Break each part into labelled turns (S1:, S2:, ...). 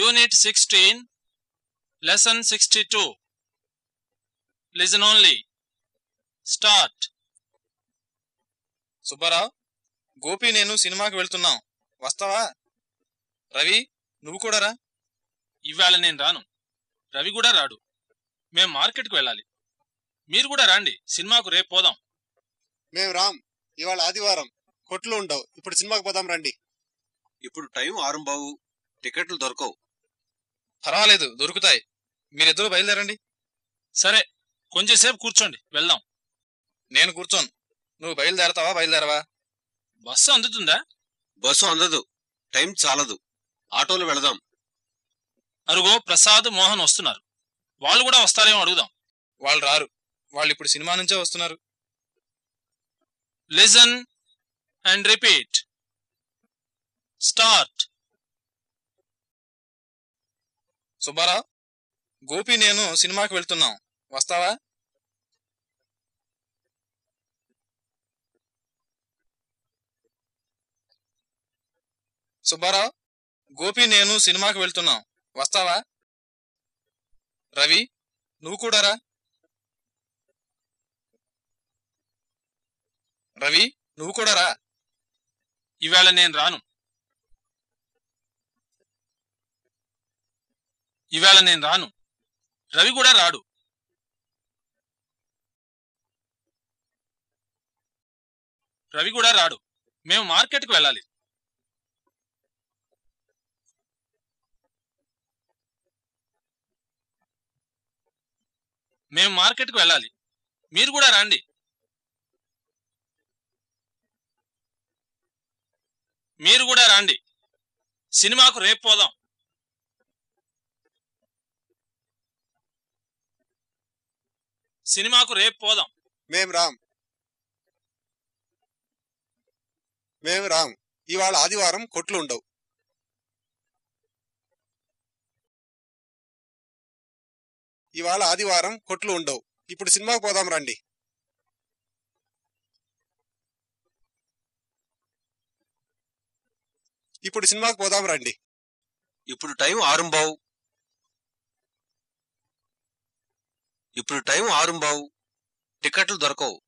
S1: Unit 16, Lesson 62. Listen only. Start.
S2: Subbarao Gopi నేను సినిమాకి వెళ్తున్నాం. వస్తావా? రవి నువ్వు కూడా రా.
S1: ఇవాళ నేను రాను. రవి కూడా రాడు. మేం మార్కెట్కి వెళ్ళాలి. మీరు కూడా రండి. సినిమాకు రేపు పోదాం.
S3: మేము రామ్ ఇవాళ ఆదివారం. కొట్లు ఉండవు. ఇప్పుడు సినిమాకి పోదాం రండి.
S4: ఇప్పుడు టైం ఆరంబావు. టికెట్లు దొరకవు.
S2: పర్వాలేదు దొరుకుతాయి. మీరిద్దరూ బయలుదేరండి.
S1: సరే కొంచెంసేపు కూర్చోండి వెళ్దాం.
S2: నేను కూర్చోను. నువ్వు బయలుదేరతావా బయలుదేరవా?
S1: బస్సు అందుతుందా?
S4: బస్సు అందదు. టైం చాలదు. ఆటోలో వెళదాం.
S1: అరుగో ప్రసాద్ మోహన్ వస్తున్నారు. వాళ్ళు కూడా వస్తారేమో అడుగుదాం.
S2: వాళ్ళు రారు. వాళ్ళు ఇప్పుడు సినిమా నుంచే వస్తున్నారు.
S1: Listen and repeat start
S2: Subbarao Gopi నేను సినిమాకి వెళ్తున్నాం. వస్తావా? సుబ్బారావు గోపి నేను సినిమాకి వెళ్తున్నాం. వస్తావా? రవి నువ్వు కూడారా రవి నువ్వు కూడా రా.
S1: ఇవాళ నేను రాను. ఇవాళ నేను రాను. రవి కూడా రాడు. రవి కూడా రాడు. మేము మార్కెట్కి వెళ్ళాలి. మేము మార్కెట్కి వెళ్ళాలి. మీరు కూడా రండి. మీరు కూడా రండి. సినిమాకు రేపు పోదాం. సినిమాకు రేపు పోదాం.
S3: మేం రామ్ మేము రామ్ ఇవాళ ఆదివారం కొట్లు ఉండవు. ఇవాళ ఆదివారం కొట్లు ఉండవు. ఇప్పుడు సినిమాకి పోదాం రండి. ఇప్పుడు సినిమాకి పోదాం రండి.
S4: ఇప్పుడు టైం ఆరంబావు. ఇప్పుడు టైం ఆరంబావు టికెట్లు దొరకవు.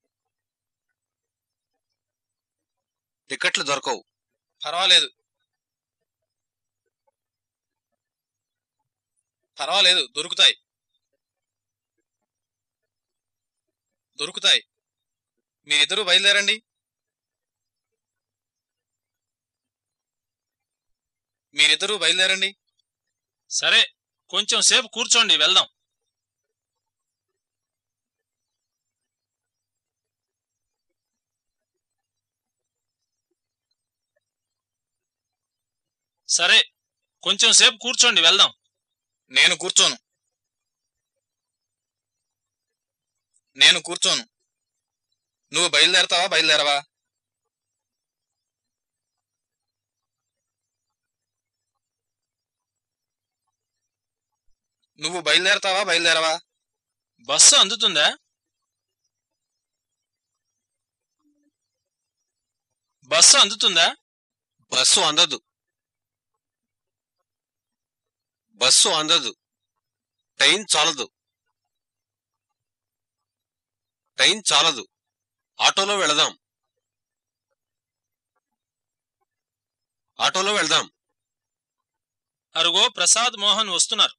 S4: టికెట్లు దొరకవు.
S2: పర్వాలేదు. పర్వాలేదు. దొరుకుతాయి. దొరుకుతాయి. మీరిద్దరూ బయలుదేరండి. మీరిద్దరూ బయలుదేరండి.
S1: సరే కొంచెం సేపు కూర్చోండి వెళ్దాం. సరే కొంచెం సేపు కూర్చోండి వెళ్దాం.
S2: నేను కూర్చోను. నేను కూర్చోను. నువ్వు బయలుదేరతావా బయలుదేరవా? నువ్వు బయలుదేరతావా బయలుదేరవా?
S1: బస్సు అందుతుందా? బస్సు అందుతుందా?
S4: బస్సు అందదు. బస్సు అందదు. టైం చాలదు. టైం చాలదు. ఆటోలో వెళదాం. ఆటోలో వెళదాం.
S1: అరుగో ప్రసాద్ మోహన్ వస్తున్నారు.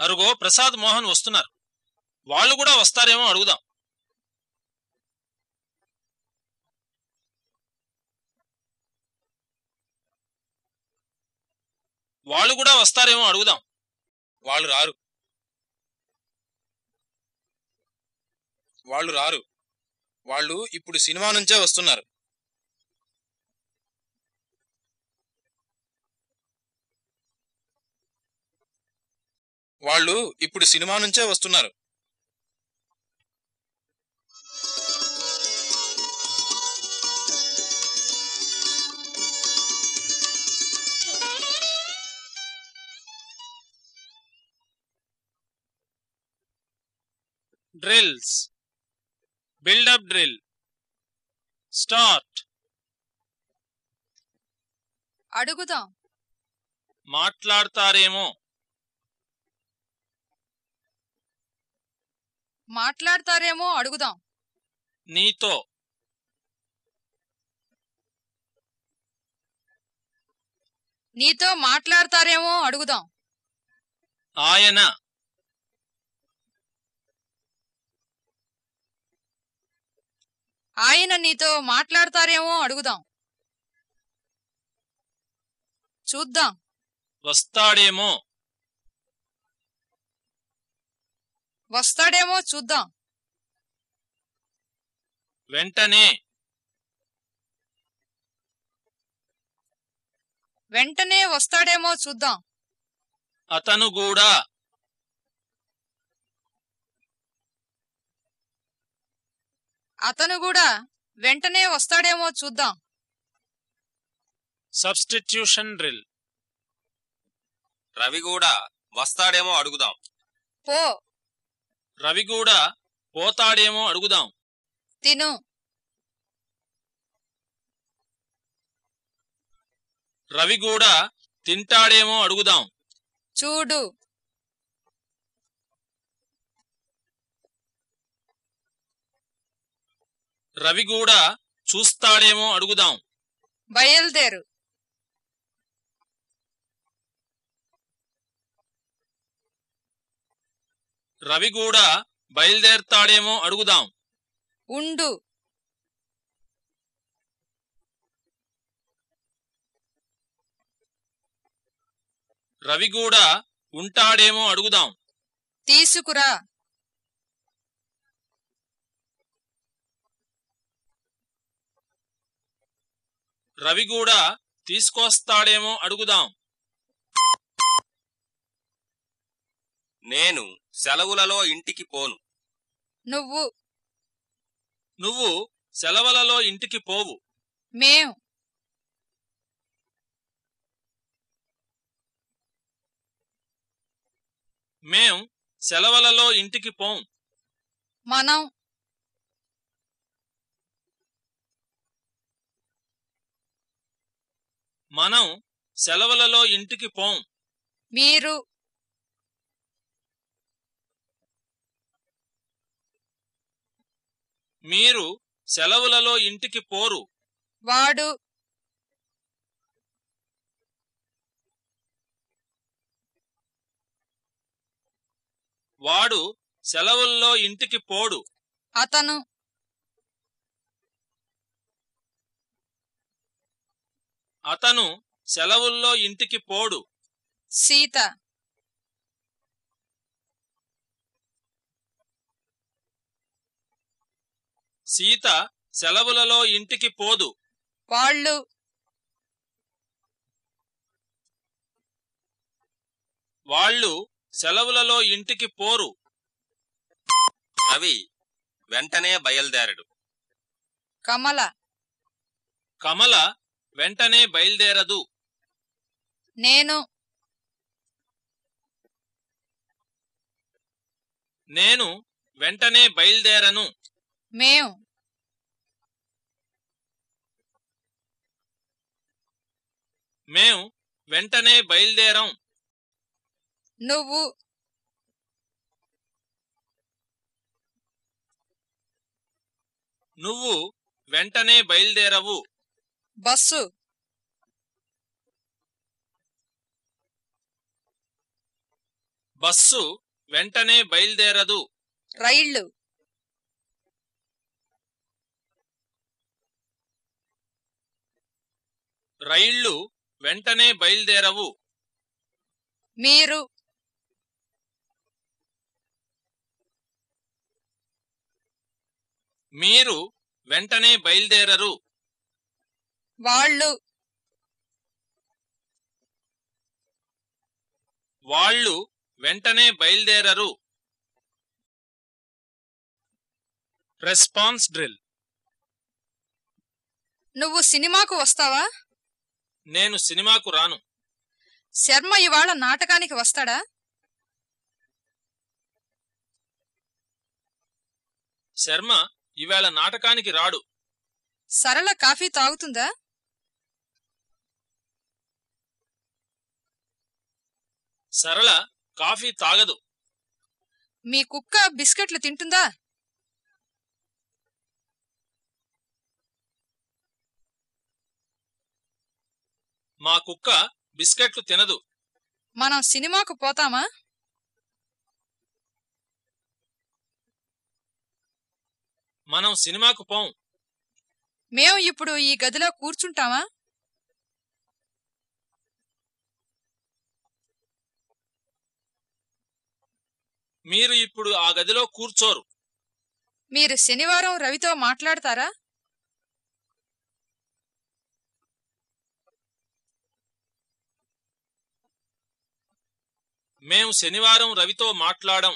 S1: అరుగో ప్రసాద్ మోహన్ వస్తున్నారు. వాళ్ళు కూడా వస్తారేమో అడుగుదాం. వాళ్ళు కూడా వస్తారేమో అడుగుదాం.
S2: వాళ్ళు రారు. వాళ్ళు రారు. వాళ్ళు ఇప్పుడు సినిమా నుంచే వస్తున్నారు. వాళ్ళు ఇప్పుడు సినిమా నుంచే వస్తున్నారు.
S1: Drills. బిల్డప్ డ్రిల్ స్టార్ట్
S5: అడుగుదాం.
S1: మాట్లాడతారేమో.
S5: మాట్లాడతారేమో అడుగుదాం.
S1: నీతో.
S5: నీతో మాట్లాడతారేమో అడుగుదాం.
S1: ఆయన.
S5: ఆయన నీతో మాట్లాడతారేమో అడుగుదాం. చూద్దాం.
S1: వస్తాడేమో.
S5: వస్తాడేమో చూద్దాం.
S1: వెంటనే.
S5: వెంటనే వస్తాడేమో చూద్దాం.
S1: అతను కూడా
S5: అతను కూడా వెంటనే వస్తాడేమో చూద్దాం.
S1: Substitution drill.
S4: రవి కూడా వస్తాడేమో అడుగుదాం.
S5: పో.
S1: రవి కూడా పోతాడేమో అడుగుదాం.
S5: తిను.
S1: రవి కూడా తింటాడేమో అడుగుదాం.
S5: చూడు.
S1: రవి కూడా చూస్తాడేమో అడుగుదాం.
S5: బయలుదేరు.
S1: రవి కూడా బయలుదేరతాడేమో అడుగుదాం.
S5: ఉండు.
S1: రవి కూడా ఉంటాడేమో అడుగుదాం.
S5: తీసుకురా.
S1: రవి కూడా తీసుకొస్తాడేమో అడుగుదాం.
S4: నేను సెలవులలో ఇంటికి పోను.
S5: నువ్వు?
S1: నువ్వు సెలవులలో ఇంటికి పోవు.
S5: మేం
S1: మేం సెలవులలో ఇంటికి పోం.
S5: మనం?
S1: మనం సెలవులలో ఇంటికి పోం.
S5: మీరు
S1: మీరు సెలవులలో ఇంటికి పోరు.
S5: వాడు
S1: వాడు సెలవుల్లో ఇంటికి పోడు.
S5: అతను
S1: అతను సెలవుల్లో ఇంటికి పోడు.
S5: సీత.
S1: సీత సెలవులలో ఇంటికి పోదు.
S5: వాళ్ళు
S1: వాళ్ళు సెలవులలో ఇంటికి పోరు.
S4: రవి వెంటనే బయలుదేరడు.
S5: కమల.
S1: కమల వెంటనే బయలుదేరదు.
S5: నేను
S1: నేను వెంటనే బయలుదేరను.
S5: మేం
S1: మేం వెంటనే బయలుదేరం.
S5: నువ్వు
S1: నువ్వు వెంటనే బయలుదేరవు.
S5: బస్సు.
S1: బస్సు వెంటనే బయలుదేరదు.
S5: రైళ్ళు
S1: రైళ్ళు వెంటనే బయలుదేరవు.
S5: మీరు.
S1: మీరు వెంటనే బయలుదేరరు.
S5: వాళ్ళు.
S1: వాళ్ళు వెంటనే బయలుదేరరు. Response drill.
S5: నువ్వు సినిమాకు వస్తావా?
S1: నేను సినిమాకు రాను.
S5: శర్మ ఇవాళ నాటకానికి వస్తాడా?
S1: శర్మ ఈవేళ నాటకానికి రాడు.
S5: సరళ కాఫీ తాగుతుందా?
S1: సరళ కాఫీ తాగదు.
S5: మీ కుక్క బిస్కెట్లు తింటుందా?
S1: మా కుక్క బిస్కెట్లు తినదు.
S5: మనం సినిమాకు పోతామా?
S1: మనం సినిమాకు పోం.
S5: మేము ఇప్పుడు ఈ గదిలో కూర్చుంటామా?
S1: మీరు ఇప్పుడు ఆ గదిలో కూర్చోరు.
S5: మీరు శనివారం రవితో మాట్లాడతారా?
S1: మేం శనివారం రవితో మాట్లాడం.